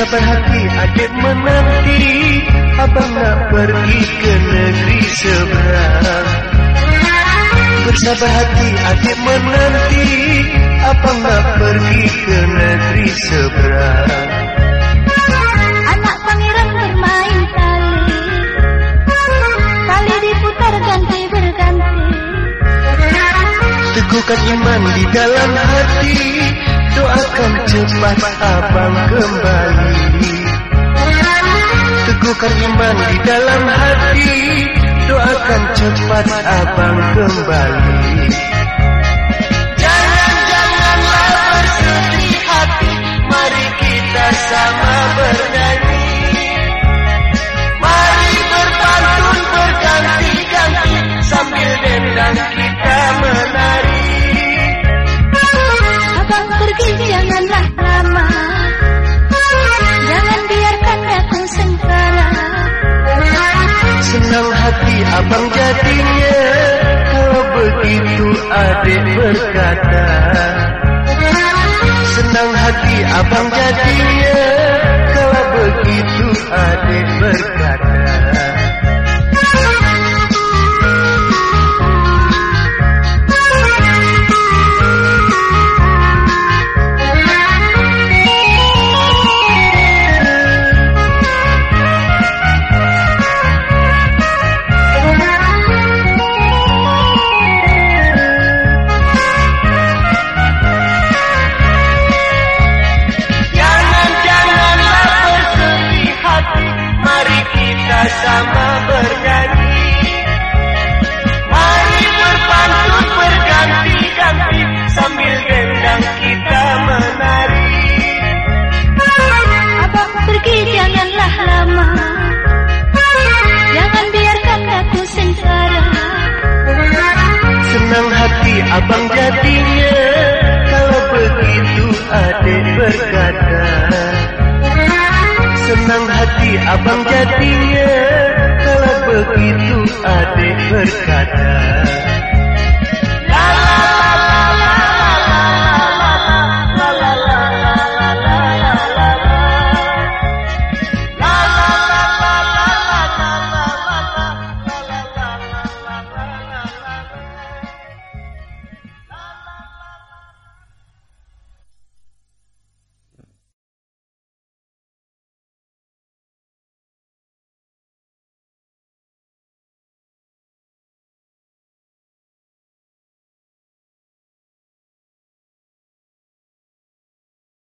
Sabar hati adik menanti Abang nak pergi ke negeri seberang Bersabar hati adik menanti Abang nak pergi ke negeri seberang Anak pangeran bermain tali. Tali diputar ganti. Berganti Teguhkan iman di dalam hati. Doakan cepat abang kembali. Teguhkan iman di dalam hati. Doakan cepat abang kembali. Jangan-janganlah bersedih hati. Mari kita sama janganlah lama. Jangan biarkan aku sengsara. Senang hati abang jadinya Kalau begitu adik berkata Senang hati abang jadinya Kalau begitu adik berkata hatinya Kalau begitu adik berkata. Senang hati abang jadinya Kalau begitu adik berkata.